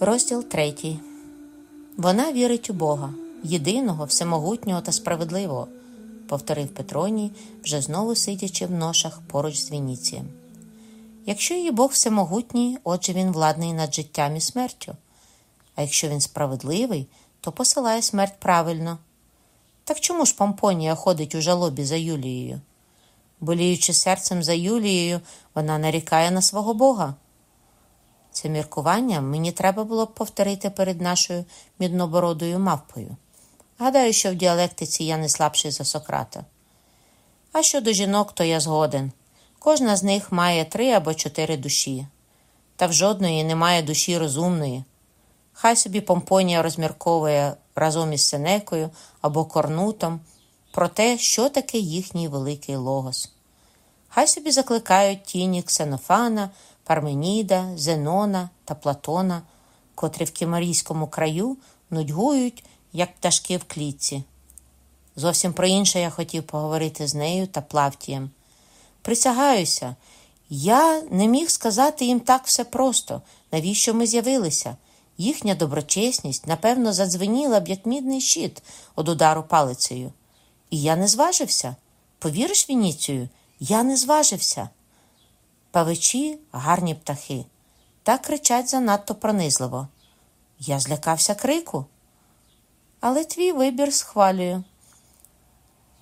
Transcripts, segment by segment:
Розділ третій. Вона вірить у Бога, єдиного, всемогутнього та справедливого, повторив Петроній, вже знову сидячи в ношах поруч з Вініцієм. Якщо її Бог всемогутній, отже він владний над життям і смертю. А якщо він справедливий, то посилає смерть правильно. Так чому ж Помпонія ходить у жалобі за Юлією? Боліючи серцем за Юлією, вона нарікає на свого Бога. Це міркування мені треба було б повторити перед нашою міднобородою мавпою. Гадаю, що в діалектиці я не слабший за Сократа. А щодо жінок, то я згоден. Кожна з них має три або чотири душі, та в жодної немає душі розумної. Хай собі Помпонія розмірковує разом із Сенекою або Корнутом про те, що таке їхній великий логос. Хай собі закликають тіні Ксенофана, Парменіда, Зенона та Платона, котрі в кімарійському краю нудьгують, як пташки в клітці. Зовсім про інше я хотів поговорити з нею та Плавтієм. Присягаюся, я не міг сказати їм так все просто, навіщо ми з'явилися. Їхня доброчесність, напевно, задзвеніла б, як мідний щит од удару палицею. І я не зважився. Повіриш, Вініцію, я не зважився. Павичі гарні птахи, та кричать занадто пронизливо. Я злякався крику. Але твій вибір схвалюю.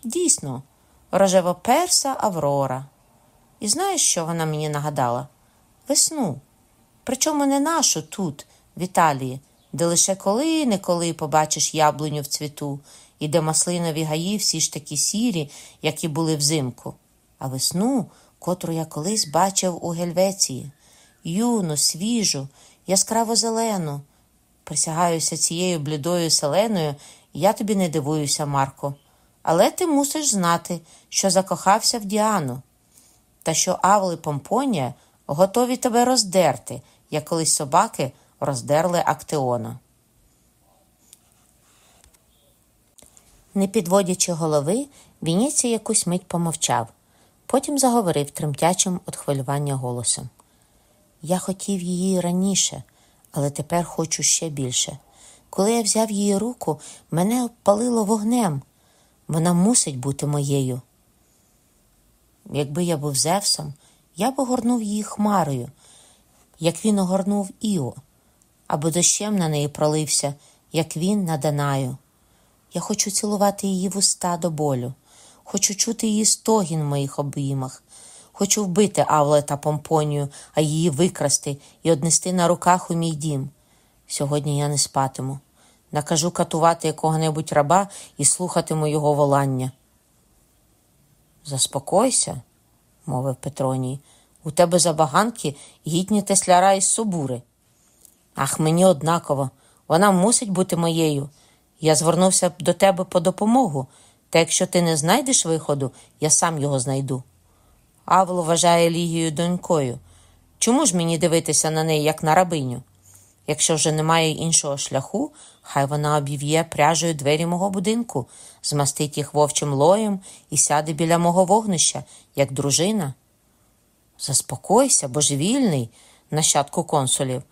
Дійсно, рожевоперса Аврора. І знаєш, що вона мені нагадала? Весну. Причому не нашу тут, в Італії, де лише коли-неколи побачиш яблуню в цвіту, і де маслинові гаї всі ж такі сірі, які були взимку, а весну, котру я колись бачив у Гельвеції, юну, свіжу, яскраво зелену. Присягаюся цією блідою селеною, я тобі не дивуюся, Марко. Але ти мусиш знати, що закохався в Діану, та що Авли Помпонія готові тебе роздерти, як колись собаки роздерли Актеона. Не підводячи голови, Вініцій якусь мить помовчав, потім заговорив тремтячим від хвилювання голосом. Я хотів її раніше, але тепер хочу ще більше. Коли я взяв її руку, мене обпалило вогнем. Вона мусить бути моєю. Якби я був Зевсом, я б огорнув її хмарою, як він огорнув Іо, або дощем на неї пролився, як він на Данаю. Я хочу цілувати її вуста до болю, хочу чути її стогін в моїх обіймах, хочу вбити Авле та Помпонію, а її викрасти і однести на руках у мій дім. Сьогодні я не спатиму. Накажу катувати якого-небудь раба і слухатиму його волання. Заспокойся, мовив Петроній. У тебе забаганки гідні тесляра із Собури. Ах, мені однаково, вона мусить бути моєю. Я звернувся до тебе по допомогу, та якщо ти не знайдеш виходу, я сам його знайду. Авл вважає Лігію донькою. Чому ж мені дивитися на неї, як на рабиню? Якщо вже немає іншого шляху, хай вона обів'є пряжею двері мого будинку, змастить їх вовчим лоєм і сяде біля мого вогнища, як дружина. Заспокойся, божевільний, нащадку консулів.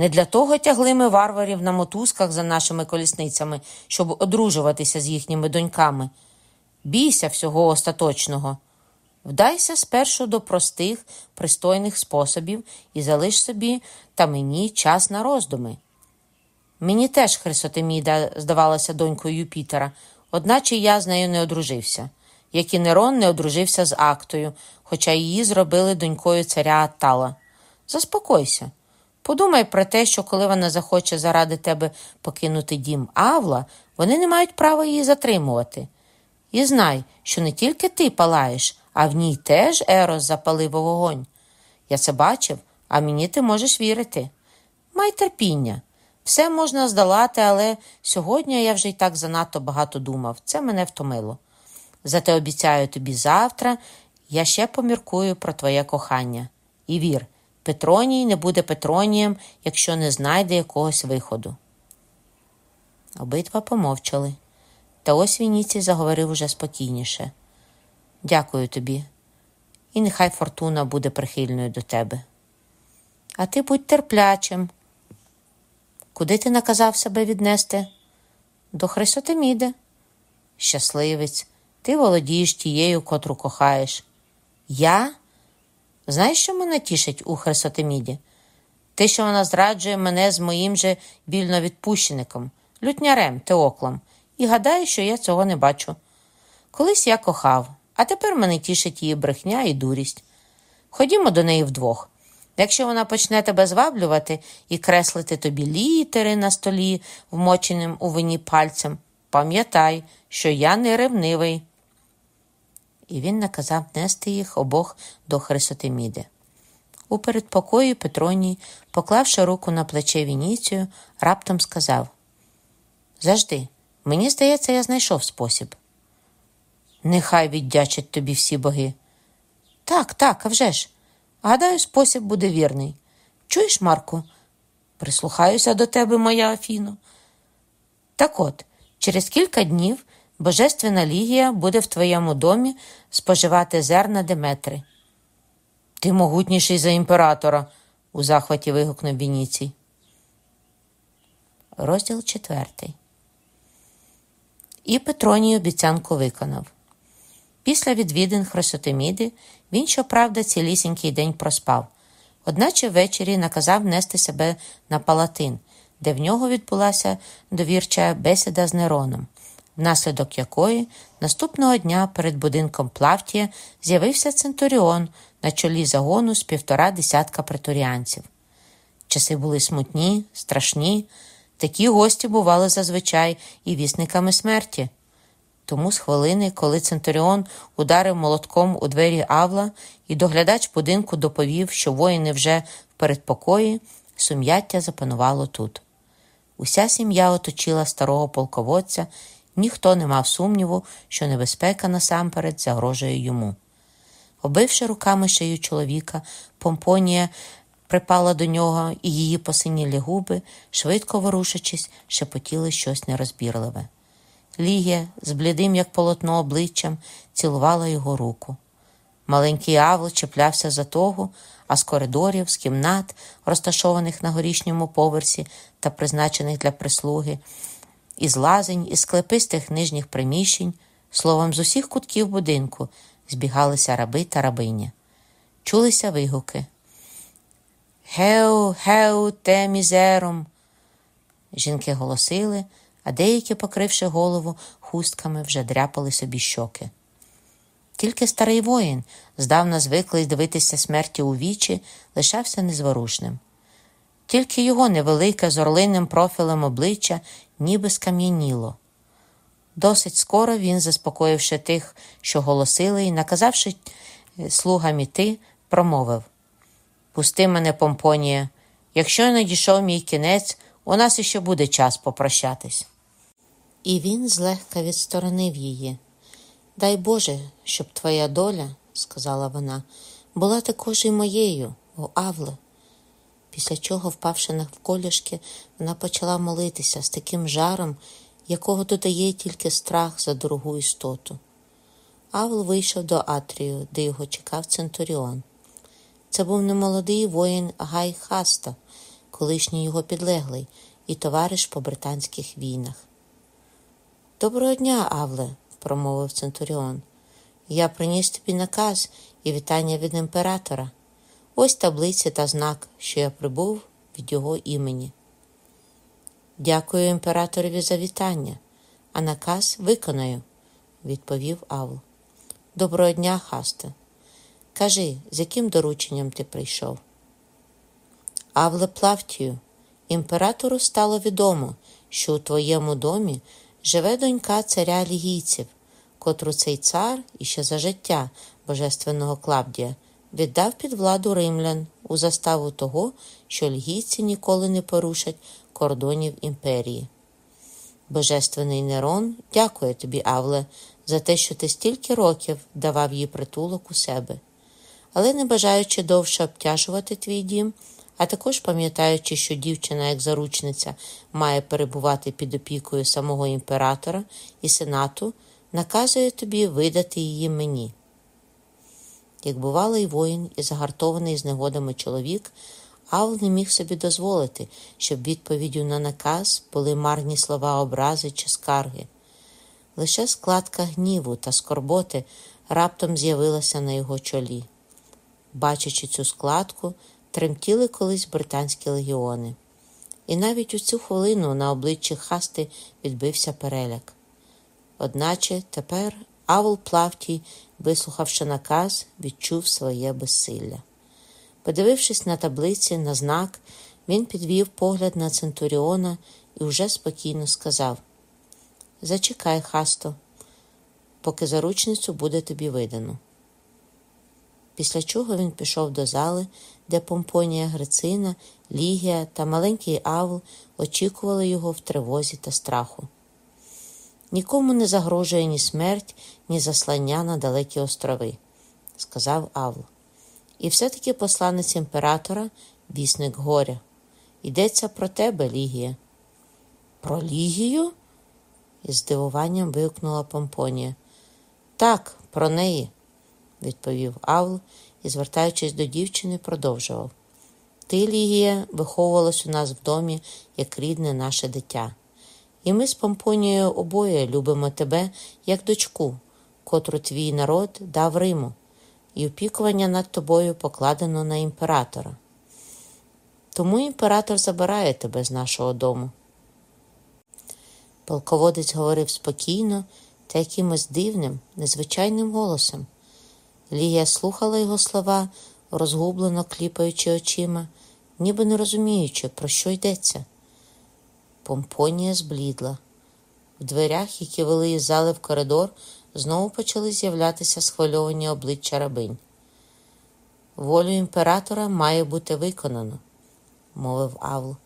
Не для того тягли ми варварів на мотузках за нашими колісницями, щоб одружуватися з їхніми доньками. Бійся всього остаточного. Вдайся спершу до простих, пристойних способів і залиш собі та мені час на роздуми. Мені теж Хрисотеміда здавалася донькою Юпітера, одначе я з нею не одружився, як і Нерон не одружився з Актою, хоча її зробили донькою царя Аттала. Заспокойся. Подумай про те, що коли вона захоче заради тебе покинути дім Авла, вони не мають права її затримувати. І знай, що не тільки ти палаєш, а в ній теж Ерос запалив вогонь. Я це бачив, а мені ти можеш вірити. Май терпіння. Все можна здолати, але сьогодні я вже й так занадто багато думав. Це мене втомило. Зате обіцяю тобі завтра, я ще поміркую про твоє кохання. І вір, Петроній не буде Петронієм, якщо не знайде якогось виходу. Обидва помовчали. Та ось Вініцій заговорив уже спокійніше. Дякую тобі, і нехай фортуна буде прихильною до тебе. А ти будь терплячим. Куди ти наказав себе віднести? До Хрисотеміди. Щасливець, ти володієш тією, котру кохаєш. Я? Знаєш, що мене тішить у Хрисотеміді? Те, що вона зраджує мене з моїм же вільновідпущеником, лютнярем Теоклом, і гадає, що я цього не бачу. Колись я кохав, а тепер мене тішить її брехня і дурість. Ходімо до неї вдвох. Якщо вона почне тебе зваблювати і креслити тобі літери на столі, вмоченим у вині пальцем, пам'ятай, що я не ревнивий. І він наказав нести їх обох до Хрисотеміди. У передпокої Петроній, поклавши руку на плече Вініцію, раптом сказав Завжди, мені здається, я знайшов спосіб. Нехай віддячать тобі всі боги. Так, так, а вже ж. Гадаю, спосіб буде вірний. Чуєш, Марку? Прислухаюся до тебе, моя Афіно. Так от, через кілька днів Божественна Лігія буде в твоєму домі споживати зерна Деметри. Ти могутніший за імператора, у захваті вигукнув Вініцій. Розділ четвертий. І Петроній обіцянку виконав. Після відвідин Хрисотеміди він, щоправда, цілісінький день проспав, одначе ввечері наказав нести себе на палатин, де в нього відбулася довірча бесіда з Нероном, внаслідок якої наступного дня перед будинком Плавтія з'явився Центуріон на чолі загону з півтора десятка преторіанців. Часи були смутні, страшні, такі гості бували зазвичай і вісниками смерті. Тому з хвилини, коли Центуріон ударив молотком у двері Авла, і доглядач будинку доповів, що воїни вже в передпокої, сум'яття запанувало тут. Уся сім'я оточила старого полководця, ніхто не мав сумніву, що небезпека насамперед загрожує йому. Обивши руками шию чоловіка, помпонія припала до нього, і її посинілі губи, швидко ворушачись, шепотіли щось нерозбірливе. Лігія, з блідим, як полотно обличчям, цілувала його руку. Маленький Авл чіплявся за того, а з коридорів, з кімнат, розташованих на горішньому поверсі та призначених для прислуги, із лазень, із склепистих нижніх приміщень, словом, з усіх кутків будинку збігалися раби та рабиня. Чулися вигуки. Геу, геу, те мізером. Жінки голосили а деякі, покривши голову хустками, вже дряпали собі щоки. Тільки старий воїн, здавна звиклий дивитися смерті у вічі, лишався незворушним. Тільки його невелике з орлинним профілем обличчя ніби скам'яніло. Досить скоро він, заспокоївши тих, що голосили, і наказавши е, слугам іти, промовив Пусти мене, Помпонія, якщо надійшов мій кінець, у нас іще буде час попрощатись. І він злегка відсторонив її. Дай Боже, щоб твоя доля, сказала вона, була також і моєю, о Авле. Після чого, впавши навколішки, вона почала молитися з таким жаром, якого додає тільки страх за дорогу істоту. Авл вийшов до Атрію, де його чекав Центуріон. Це був немолодий воїн Гай Хаста, колишній його підлеглий і товариш по британських війнах. Доброго дня, Авле, промовив Центуріон. Я приніс тобі наказ і вітання від імператора. Ось таблиця та знак, що я прибув від його імені. Дякую імператорові за вітання, а наказ виконаю, відповів Авл. Доброго дня, Хасте. Кажи, з яким дорученням ти прийшов? Авле Плавтію, імператору стало відомо, що у твоєму домі живе донька царя лігійців, котру цей цар іще за життя божественного Клавдія віддав під владу римлян у заставу того, що лігійці ніколи не порушать кордонів імперії. Божественний Нерон дякує тобі, Авле, за те, що ти стільки років давав їй притулок у себе. Але не бажаючи довше обтяжувати твій дім, а також пам'ятаючи, що дівчина, як заручниця, має перебувати під опікою самого імператора і сенату, наказує тобі видати її мені. Як бувалий воїн і загартований з негодами чоловік, Авл не міг собі дозволити, щоб відповіддю на наказ були марні слова образи чи скарги. Лише складка гніву та скорботи раптом з'явилася на його чолі. Бачачи цю складку, тремтіли колись британські легіони. І навіть у цю хвилину на обличчі Хасти відбився переляк. Одначе тепер Авл Плавтій, вислухавши наказ, відчув своє безсилля. Подивившись на таблиці, на знак, він підвів погляд на Центуріона і вже спокійно сказав: Зачекай, Хасто, поки заручницю буде тобі видано. Після чого він пішов до зали, де Помпонія Грицина, Лігія та маленький Авл очікували його в тривозі та страху. Нікому не загрожує ні смерть, ні заслання на далекі острови, сказав Авл. І все-таки посланець імператора, вісник горя. Йдеться про тебе, Лігія. Про Лігію? із здивуванням вигукнула Помпонія. Так, про неї, відповів Авл і, звертаючись до дівчини, продовжував. Ти, Лігія, виховувалась у нас в домі як рідне наше дитя. І ми з Помпонією обоє любимо тебе як дочку, котру твій народ дав Риму, і опікування над тобою покладено на імператора. Тому імператор забирає тебе з нашого дому. Полководець говорив спокійно та якимось дивним, незвичайним голосом. Лігія слухала його слова, розгублено кліпаючи очима, ніби не розуміючи, про що йдеться. Помпонія зблідла. В дверях, які вели із зали в коридор, знову почали з'являтися схвильовані обличчя рабинь. Волю імператора має бути виконано, мовив Авл.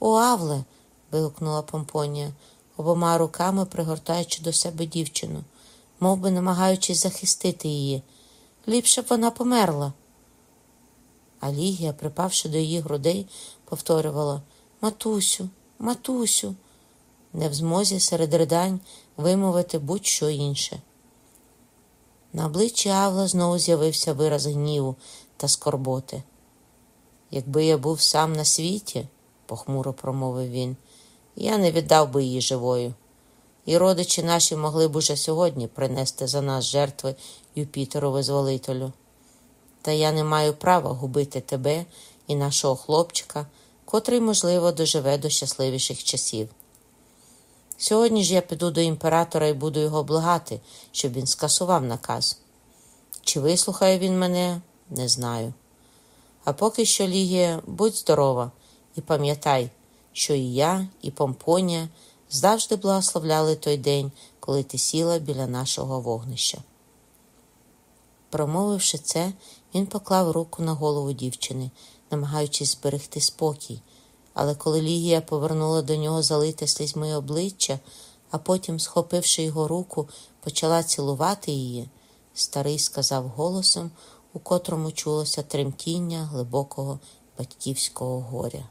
О, Авле. вигукнула Помпонія, обома руками пригортаючи до себе дівчину, мов би намагаючись захистити її. Ліпше б вона померла. А Лігія, припавши до її грудей, повторювала Матусю, матусю, не в змозі серед ридань вимовити будь-що інше. На обличчі Авла знову з'явився вираз гніву та скорботи. Якби я був сам на світі, похмуро промовив він, я не віддав би її живою. І родичі наші могли б уже сьогодні принести за нас жертви Юпітеру визволителю. Та я не маю права губити тебе і нашого хлопчика, котрий, можливо, доживе до щасливіших часів. Сьогодні ж я піду до імператора і буду його благати, щоб він скасував наказ. Чи вислухає він мене, не знаю. А поки що, Лігія, будь здорова і пам'ятай, що і я, і Помпонія завжди благословляли той день, коли ти сіла біля нашого вогнища. Промовивши це, він поклав руку на голову дівчини, намагаючись зберегти спокій, але коли Лігія повернула до нього залите слізьми обличчя, а потім, схопивши його руку, почала цілувати її, старий сказав голосом, у котрому чулося тремтіння глибокого батьківського горя.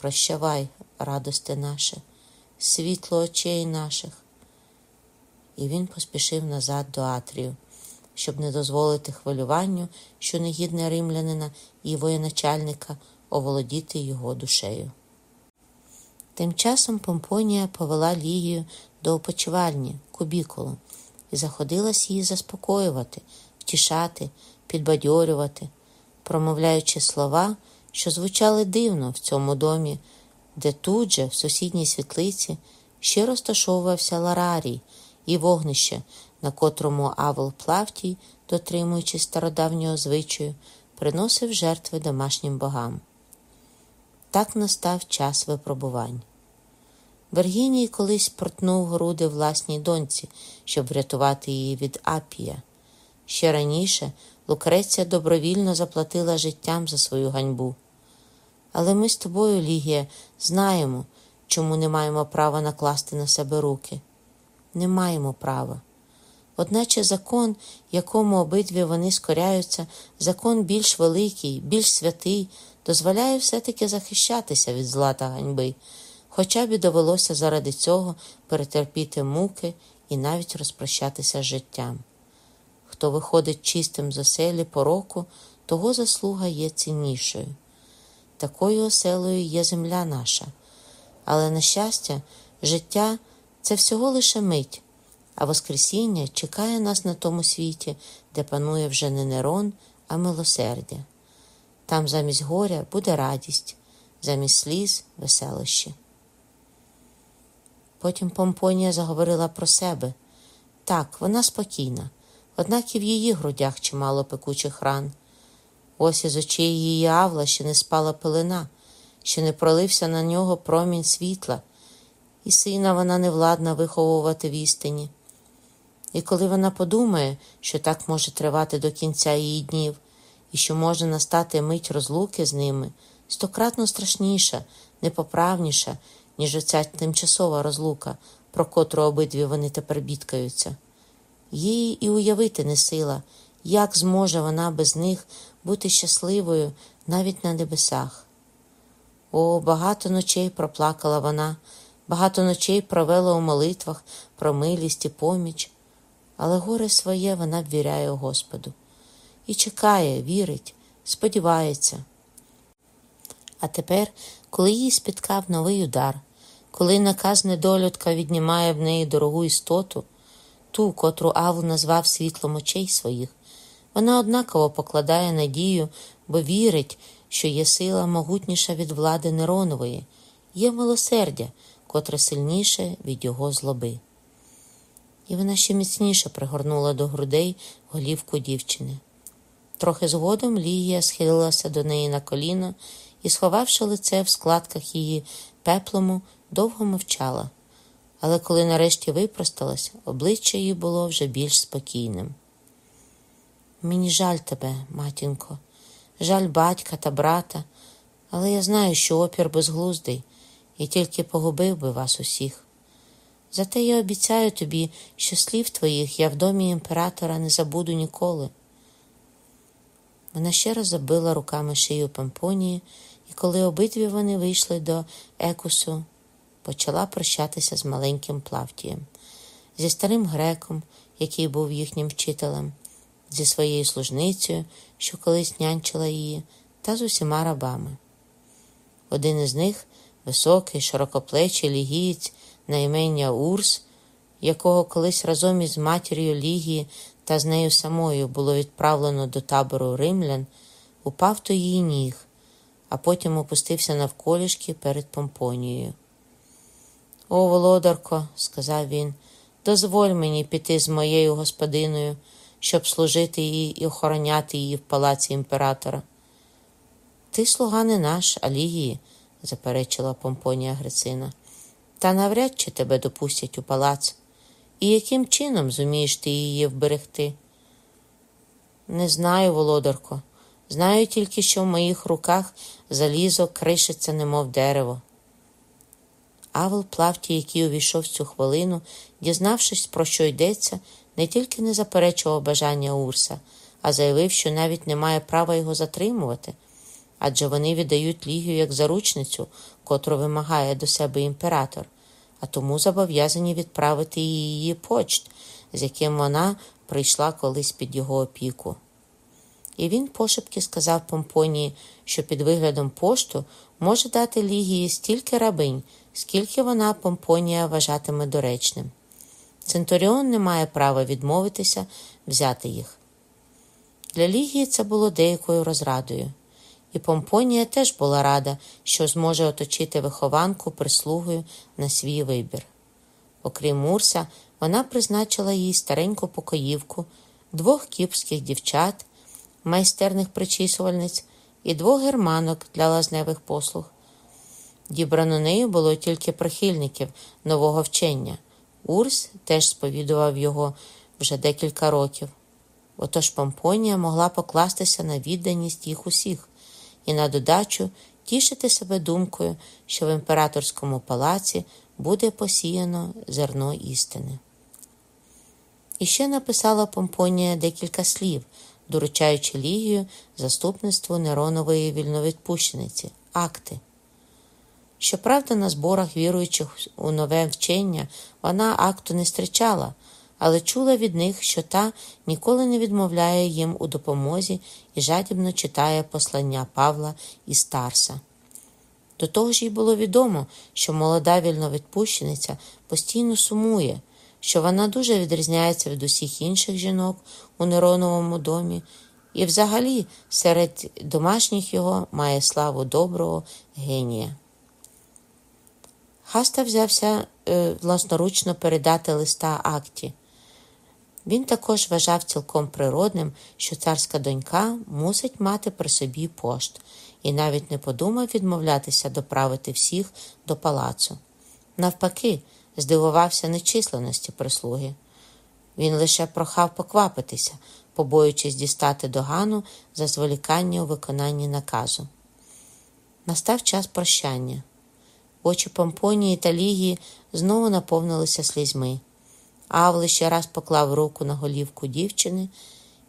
Прощавай, радости наше, світло очей наших. І він поспішив назад до Атрію щоб не дозволити хвилюванню, що негідне римлянина і воєначальника оволодіти його душею. Тим часом Помпонія повела Лігію до опочивальні, кубікулу, і заходилась її заспокоювати, втішати, підбадьорювати, промовляючи слова, що звучали дивно в цьому домі, де тут же, в сусідній світлиці, ще розташовувався Ларарій і вогнище, на котрому Авл Плавтій, дотримуючись стародавнього звичаю, приносив жертви домашнім богам. Так настав час випробувань. Вергіній колись протнув груди власній доньці, щоб врятувати її від Апія. Ще раніше Лукреція добровільно заплатила життям за свою ганьбу. Але ми з тобою, Лігія, знаємо, чому не маємо права накласти на себе руки. Не маємо права. Одначе закон, якому обидві вони скоряються, закон більш великий, більш святий, дозволяє все-таки захищатися від зла та ганьби, хоча б і довелося заради цього перетерпіти муки і навіть розпрощатися з життям. Хто виходить чистим з оселі по року, того заслуга є ціннішою. такою оселою є земля наша. Але, на щастя, життя це всього лише мить, а Воскресіння чекає нас на тому світі, де панує вже не Нерон, а милосердя. Там замість горя буде радість, замість сліз веселощі. Потім Помпонія заговорила про себе. Так, вона спокійна, однак і в її грудях чимало пекучих ран. Ось із очей її авла ще не спала пилина, ще не пролився на нього промінь світла, і сина вона не владна виховувати в істині. І коли вона подумає, що так може тривати до кінця її днів, і що може настати мить розлуки з ними, стократно страшніша, непоправніша, ніж оця тимчасова розлука, про котру обидві вони тепер бідкаються. Їй і уявити не сила, як зможе вона без них бути щасливою навіть на небесах. О, багато ночей проплакала вона, багато ночей провела у молитвах про милість і поміч, але горе своє вона ввіряє Господу і чекає, вірить, сподівається. А тепер, коли їй спіткав новий удар, коли наказ недолюдка віднімає в неї дорогу істоту, ту, котру Авл назвав світлом очей своїх, вона однаково покладає надію, бо вірить, що є сила могутніша від влади Неронової, є милосердя, котре сильніше від його злоби. І вона ще міцніше пригорнула до грудей голівку дівчини. Трохи згодом Лігія схилилася до неї на коліно і, сховавши лице в складках її пеплому, довго мовчала. Але коли нарешті випросталась, обличчя її було вже більш спокійним. Мені жаль тебе, матінко, жаль батька та брата, але я знаю, що опір безглуздий і тільки погубив би вас усіх. Зате я обіцяю тобі, що слів твоїх я в домі імператора не забуду ніколи. Вона ще раз забила руками шию Пампонії, і коли обидві вони вийшли до екусу, почала прощатися з маленьким Плавтієм, зі старим греком, який був їхнім вчителем, зі своєю служницею, що колись нянчила її, та з усіма рабами. Один із них високий, широкоплечий лігієць на імення Урс, якого колись разом із матір'ю Лігії та з нею самою було відправлено до табору римлян, упав до її ніг, а потім опустився навколішки перед Помпонією. О, володарко, сказав він, дозволь мені піти з моєю господиною, щоб служити їй і охороняти її в палаці імператора. Ти слуга не наш, а Лігії, заперечила Помпонія Грицина, та навряд чи тебе допустять у палац. І яким чином зумієш ти її вберегти? Не знаю, володарко. Знаю тільки, що в моїх руках залізо кришиться, немов дерево. Авел Плавті, який увійшов цю хвилину, дізнавшись, про що йдеться, не тільки не заперечував бажання Урса, а заявив, що навіть не має права його затримувати, адже вони віддають Лігію як заручницю, котру вимагає до себе імператор а тому зобов'язані відправити її почт, з яким вона прийшла колись під його опіку. І він пошепки сказав Помпонії, що під виглядом пошту може дати Лігії стільки рабинь, скільки вона Помпонія вважатиме доречним. Центуріон не має права відмовитися взяти їх. Для Лігії це було деякою розрадою і Помпонія теж була рада, що зможе оточити вихованку прислугою на свій вибір. Окрім Мурса, вона призначила їй стареньку покоївку, двох кіпських дівчат, майстерних причісувальниць і двох германок для лазневих послуг. Дібрано нею було тільки прихильників нового вчення. Урс теж сповідував його вже декілька років. Отож Помпонія могла покластися на відданість їх усіх і на додачу тішити себе думкою, що в імператорському палаці буде посіяно зерно істини. І ще написала Помпонія декілька слів, доручаючи Лігію заступництву Неронової вільновідпущениці, акти. Щоправда, на зборах віруючих у нове вчення вона акту не зустрічала, але чула від них, що та ніколи не відмовляє їм у допомозі і жадібно читає послання Павла і Старса. До того ж їй було відомо, що молода вільновідпущениця постійно сумує, що вона дуже відрізняється від усіх інших жінок у Нероновому домі, і взагалі серед домашніх його має славу доброго генія. Хаста взявся е, власноручно передати листа акті. Він також вважав цілком природним, що царська донька мусить мати при собі пошт, і навіть не подумав відмовлятися доправити всіх до палацу. Навпаки, здивувався нечисленності прислуги. Він лише прохав поквапитися, побоюючись дістати догану за зволікання у виконанні наказу. Настав час прощання. Очі Помпонії та Лігії знову наповнилися слізьми. Авли ще раз поклав руку на голівку дівчини,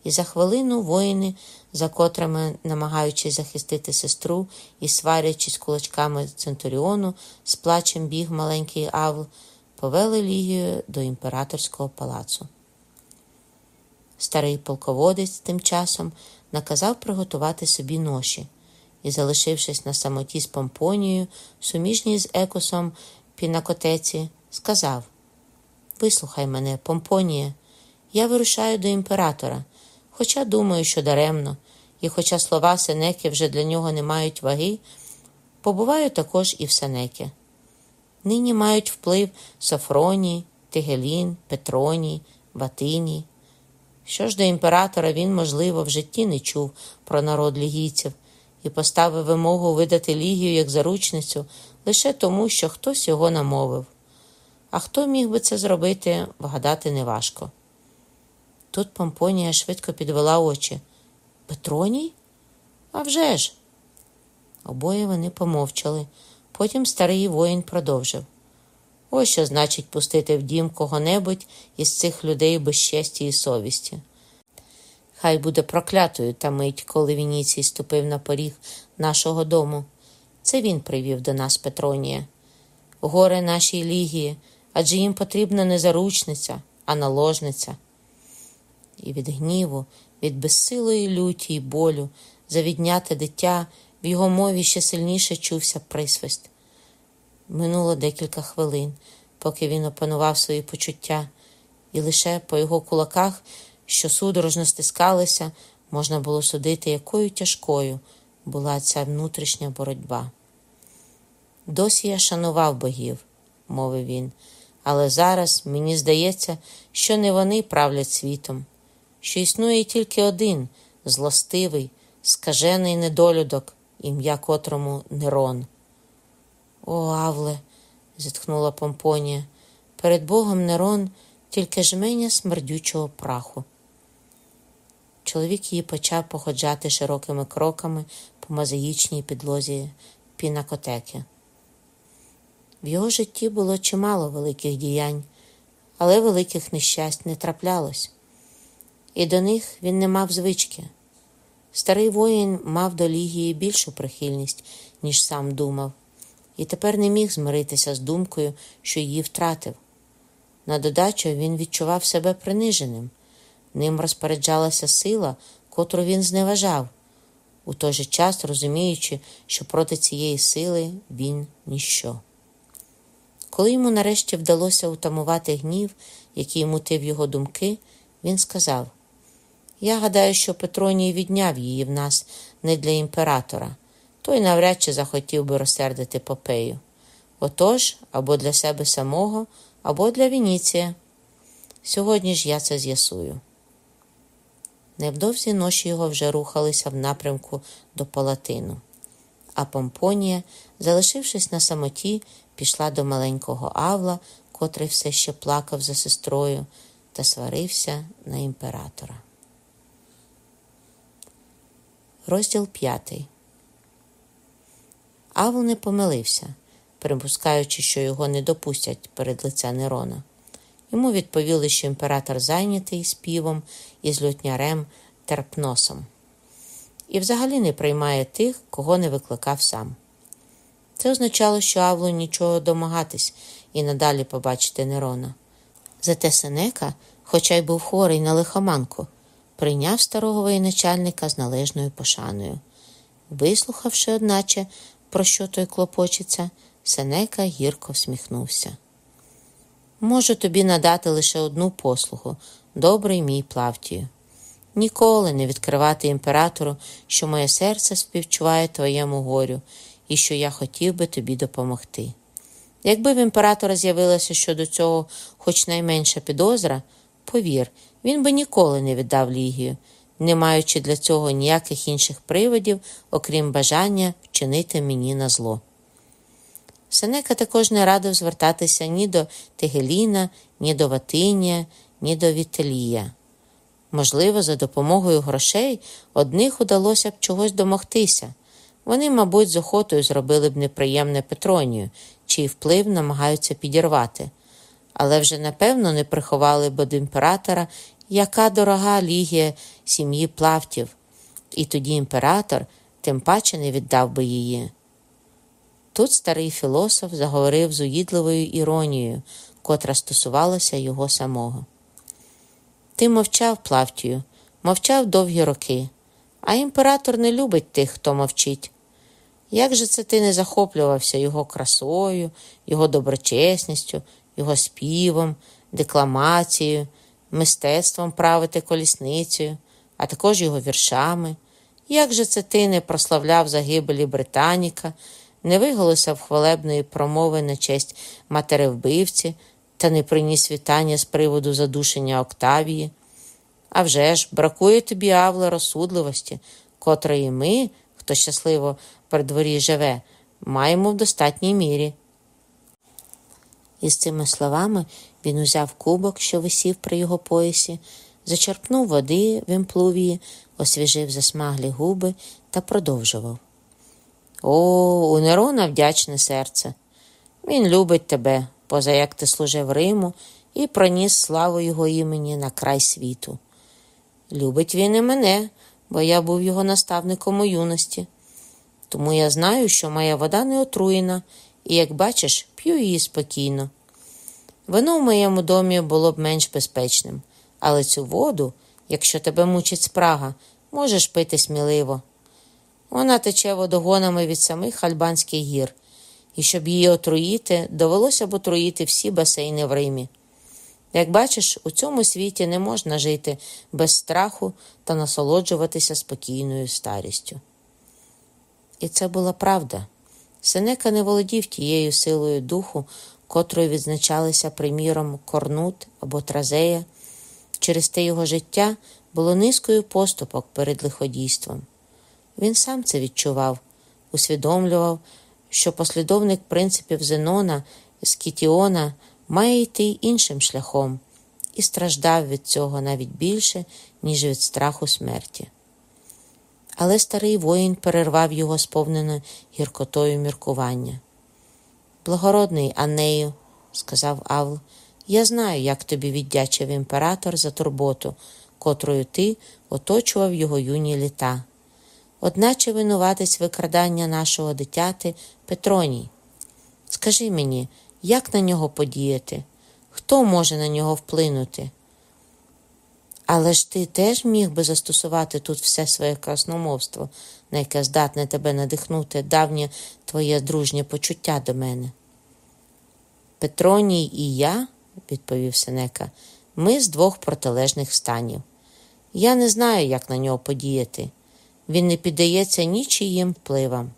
і за хвилину воїни, за котрими, намагаючись захистити сестру і сварячись кулачками Центуріону, з плачем біг маленький Авл, повели Лігію до імператорського палацу. Старий полководець тим часом наказав приготувати собі ноші і, залишившись на самоті з Помпонією, суміжній з екосом Пінакотеці, сказав Вислухай мене, Помпонія, я вирушаю до імператора, хоча думаю, що даремно, і хоча слова Сенеки вже для нього не мають ваги, побуваю також і в Сенекі. Нині мають вплив Софроній, Тигелін, Петроній, Ватиній. Що ж до імператора він, можливо, в житті не чув про народ лігійців і поставив вимогу видати Лігію як заручницю лише тому, що хтось його намовив. А хто міг би це зробити, вгадати неважко. Тут Помпонія швидко підвела очі. Петроній? «А вже ж!» Обоє вони помовчали. Потім старий воїн продовжив. Ось що значить пустити в дім кого-небудь із цих людей без честі і совісті. Хай буде проклятою та мить, коли Вініцій ступив на поріг нашого дому. Це він привів до нас Петронія. Горе нашій лігії, адже їм потрібна не заручниця, а наложниця. І від гніву, від безсилої люті й болю, завідняте дитя в його мові ще сильніше чувся присвист. Минуло декілька хвилин, поки він опанував свої почуття, і лише по його кулаках, що судорожно стискалися, можна було судити, якою тяжкою була ця внутрішня боротьба. Досі я шанував богів, мовив він, але зараз мені здається, що не вони правлять світом, що існує тільки один злостивий, скажений недолюдок, ім'я котрому Нерон. О, Авле, зітхнула Помпонія, перед Богом Нерон тільки жменя смердючого праху. Чоловік її почав походжати широкими кроками по мозаїчній підлозі пінакотеки. В його житті було чимало великих діянь, але великих нещасть не траплялось, і до них він не мав звички. Старий воїн мав до Лігії більшу прихильність, ніж сам думав і тепер не міг змиритися з думкою, що її втратив. На додачу він відчував себе приниженим, ним розпоряджалася сила, котру він зневажав, у той же час розуміючи, що проти цієї сили він ніщо. Коли йому нарешті вдалося утамувати гнів, який мутив його думки, він сказав: Я гадаю, що Петроній відняв її в нас не для імператора той навряд чи захотів би розсердити попею. Отож, або для себе самого, або для Вініція. Сьогодні ж я це з'ясую. Невдовзі ноші його вже рухалися в напрямку до палатину, а Помпонія, залишившись на самоті, пішла до маленького Авла, котрий все ще плакав за сестрою та сварився на імператора. Розділ п'ятий Авл не помилився, припускаючи, що його не допустять перед лиця Нерона. Йому відповіли, що імператор зайнятий співом із лютнярем Терпносом, і взагалі не приймає тих, кого не викликав сам. Це означало, що Авлу нічого домагатись і надалі побачити Нерона. Зате Сенека, хоча й був хворий на лихоманку, прийняв старого воєначальника з належною пошаною. Вислухавши, одначе, про що той клопочеться, Сенека гірко всміхнувся. Можу тобі надати лише одну послугу, добрий мій Плавтію. Ніколи не відкривати імператору, що моє серце співчуває твоєму горю і що я хотів би тобі допомогти. Якби в імператора з'явилася щодо цього хоч найменша підозра, повір, він би ніколи не віддав Лігію, не маючи для цього ніяких інших приводів, окрім бажання вчинити мені на зло. Сенека також не радив звертатися ні до Тегеліна, ні до Ватинія, ні до Віталія. Можливо, за допомогою грошей одних удалося б чогось домогтися. Вони, мабуть, з охотою зробили б неприємне Петронію, чий вплив намагаються підірвати, але вже напевно не приховали б від імператора, яка дорога лігія сім'ї плавтів, і тоді імператор тим паче не віддав би її. Тут старий філософ заговорив з уїдливою іронією, котра стосувалася його самого. Ти мовчав, Плавтію, мовчав довгі роки, а імператор не любить тих, хто мовчить. Як же це ти не захоплювався його красою, його доброчесністю, його співом, декламацією, мистецтвом правити колісницею, а також його віршами? Як же це ти не прославляв загибелі Британіка, не виголосив хвалебної промови на честь матеревбивці та не приніс вітання з приводу задушення Октавії? А вже ж, бракує тобі авла розсудливості, котрої ми, хто щасливо при дворі живе, маємо в достатній мірі. І з цими словами він узяв кубок, що висів при його поясі, зачерпнув води в імплувії, освіжив засмаглі губи та продовжував. О, у Нерона вдячне серце. Він любить тебе, поза як ти служив Риму і проніс славу його імені на край світу. Любить він і мене, бо я був його наставником у юності. Тому я знаю, що моя вода не отруєна, і, як бачиш, п'ю її спокійно. Вино в моєму домі було б менш безпечним, але цю воду, якщо тебе мучить спрага, можеш пити сміливо. Вона тече водогонами від самих Альбанських гір, і щоб її отруїти, довелося б отруїти всі басейни в Римі. Як бачиш, у цьому світі не можна жити без страху та насолоджуватися спокійною старістю. І це була правда. Сенека не володів тією силою духу, котрою відзначалися приміром Корнут або Тразея. Через те його життя було низкою поступок перед лиходійством. Він сам це відчував, усвідомлював, що послідовник принципів Зенона з Кітіона має йти іншим шляхом, і страждав від цього навіть більше, ніж від страху смерті. Але старий воїн перервав його сповнене гіркотою міркування. Благородний Анею, сказав Авл, я знаю, як тобі віддячив імператор за турботу, котрою ти оточував його юні літа. Одначе винуватець викрадання нашого дитяти Петроній. Скажи мені, як на нього подіяти? Хто може на нього вплинути? Але ж ти теж міг би застосувати тут все своє красномовство, на яке здатне тебе надихнути давнє твоє дружнє почуття до мене. Петроній і я, відповів Сенека, ми з двох протилежних станів. Я не знаю, як на нього подіяти. Він не піддається нічиїм впливам.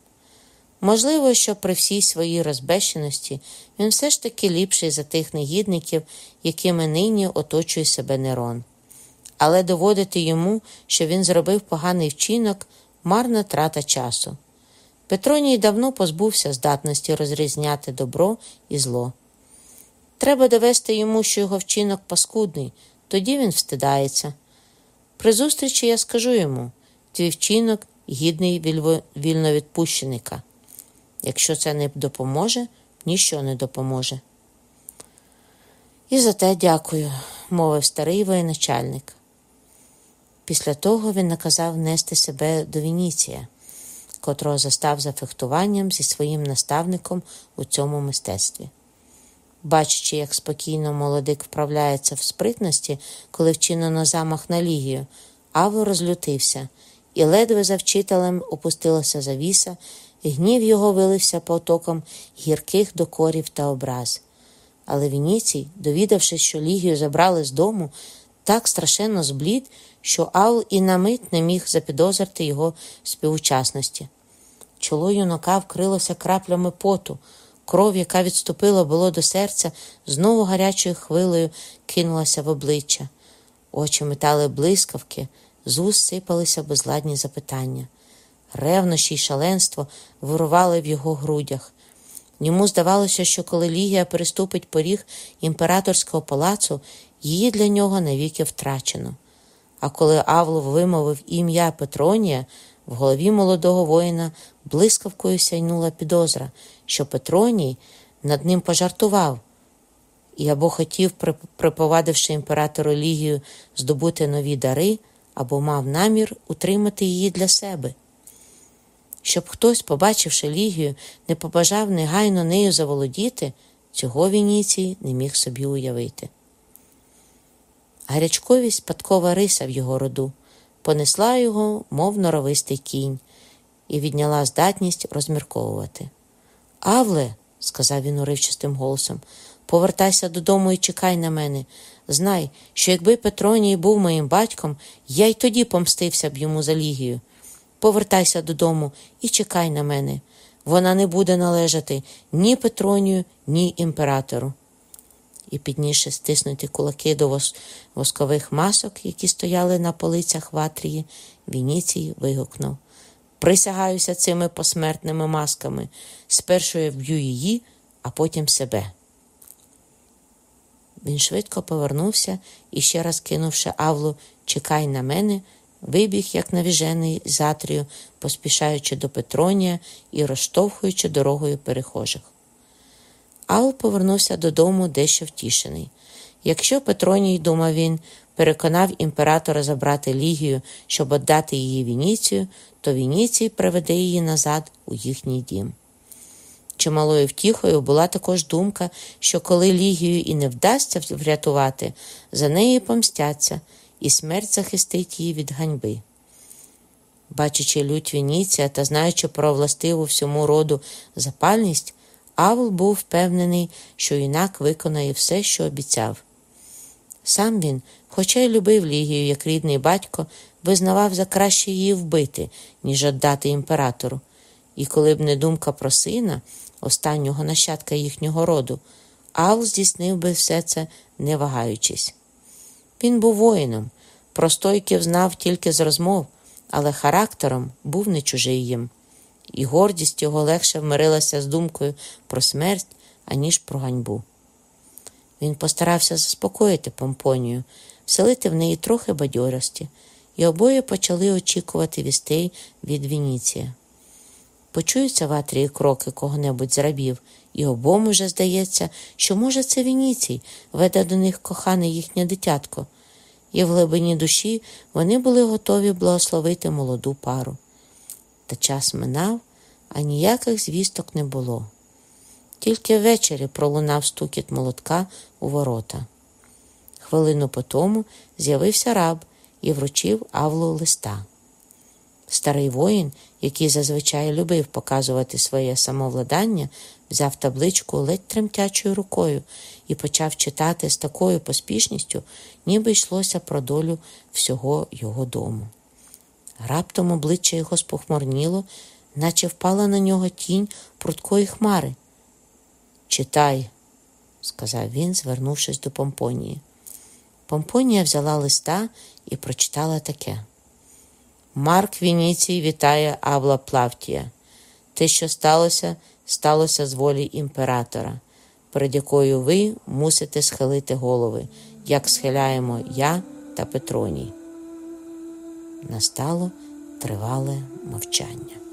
Можливо, що при всій своїй розбещеності він все ж таки ліпший за тих негідників, якими нині оточує себе Нерон але доводити йому, що він зробив поганий вчинок, марна трата часу. Петроній давно позбувся здатності розрізняти добро і зло. Треба довести йому, що його вчинок паскудний, тоді він встидається. При зустрічі я скажу йому твій вчинок гідний вільновідпущеника. Якщо це не допоможе, ніщо не допоможе. І за те дякую, мовив старий воєначальник. Після того він наказав нести себе до Вініція, котрого застав за фехтуванням зі своїм наставником у цьому мистецтві. Бачачи, як спокійно молодик вправляється в спритності, коли вчинено замах на лігію, Аво розлютився, і ледве за вчителем опустилася завіса, Гнів його вилився потоком гірких докорів та образ. Але Вініцій, довідавшись, що Лігію забрали з дому, так страшенно зблід, що Ал і на мить не міг запідозрити його співучасності. Чоло юнака вкрилося краплями поту, кров, яка відступила було до серця, знову гарячою хвилею кинулася в обличчя. Очі метали блискавки, з уст сипалися безладні запитання. Ревнощі й шаленство вирували в його грудях. Йому здавалося, що коли Лігія переступить поріг імператорського палацу, її для нього навіки втрачено. А коли Авлов вимовив ім'я Петронія, в голові молодого воїна блискавкою сяйнула підозра, що Петроній над ним пожартував і або хотів, приповадивши імператору Лігію, здобути нові дари, або мав намір утримати її для себе. Щоб хтось, побачивши Лігію, не побажав негайно нею заволодіти, цього Вініцій не міг собі уявити. Гарячковість спадкова риса в його роду, понесла його, мов норовистий кінь, і відняла здатність розмірковувати. Авле, сказав він уривчастим голосом, повертайся додому і чекай на мене. Знай, що якби Петроній був моїм батьком, я й тоді помстився б йому за лігію. Повертайся додому і чекай на мене. Вона не буде належати ні Петронію, ні імператору. І, піднісши стиснуті кулаки до воскових масок, які стояли на полицях ватрії, Вініцій вигукнув Присягаюся цими посмертними масками. Спершу я вб'ю її, а потім себе. Він швидко повернувся і, ще раз кинувши Авлу, чекай на мене, вибіг, як навіжений з Атрію, поспішаючи до Петронія і розштовхуючи дорогою перехожих. Ал повернувся додому дещо втішений. Якщо Петроній, думав він, переконав імператора забрати Лігію, щоб віддати її Вініцію, то Вініцій приведе її назад у їхній дім. Чималою втіхою була також думка, що коли Лігію і не вдасться врятувати, за неї помстяться, і смерть захистить її від ганьби. Бачачи лють Вініція та знаючи про властиву всьому роду запальність, Авл був впевнений, що юнак виконає все, що обіцяв. Сам він, хоча й любив Лігію як рідний батько, визнавав за краще її вбити, ніж віддати імператору. І коли б не думка про сина, останнього нащадка їхнього роду, Ал здійснив би все це, не вагаючись. Він був воїном, про стойків знав тільки з розмов, але характером був не чужий їм, і гордість його легше вмирилася з думкою про смерть, аніж про ганьбу. Він постарався заспокоїти помпонію, вселити в неї трохи бадьорості, і обоє почали очікувати вістей від Вініція. Почуються в Атрії кроки кого-небудь з рабів, і обом уже здається, що, може, це Вініцій веде до них кохане їхнє дитятко, і в глибині душі вони були готові благословити молоду пару. Та час минав, а ніяких звісток не було. Тільки ввечері пролунав стукіт молотка у ворота. Хвилину потому з'явився раб і вручив Авлу листа. Старий воїн, який зазвичай любив показувати своє самовладання, взяв табличку ледь тремтячою рукою і почав читати з такою поспішністю, ніби йшлося про долю всього його дому. Раптом обличчя його спохмурніло, наче впала на нього тінь прудкої хмари. Читай, сказав він, звернувшись до Помпонії. Помпонія взяла листа і прочитала таке. Марк Вініцій вітає Авла Плавтія. Те, що сталося, сталося з волі імператора, перед якою ви мусите схилити голови, як схиляємо я та Петроній. Настало тривале мовчання.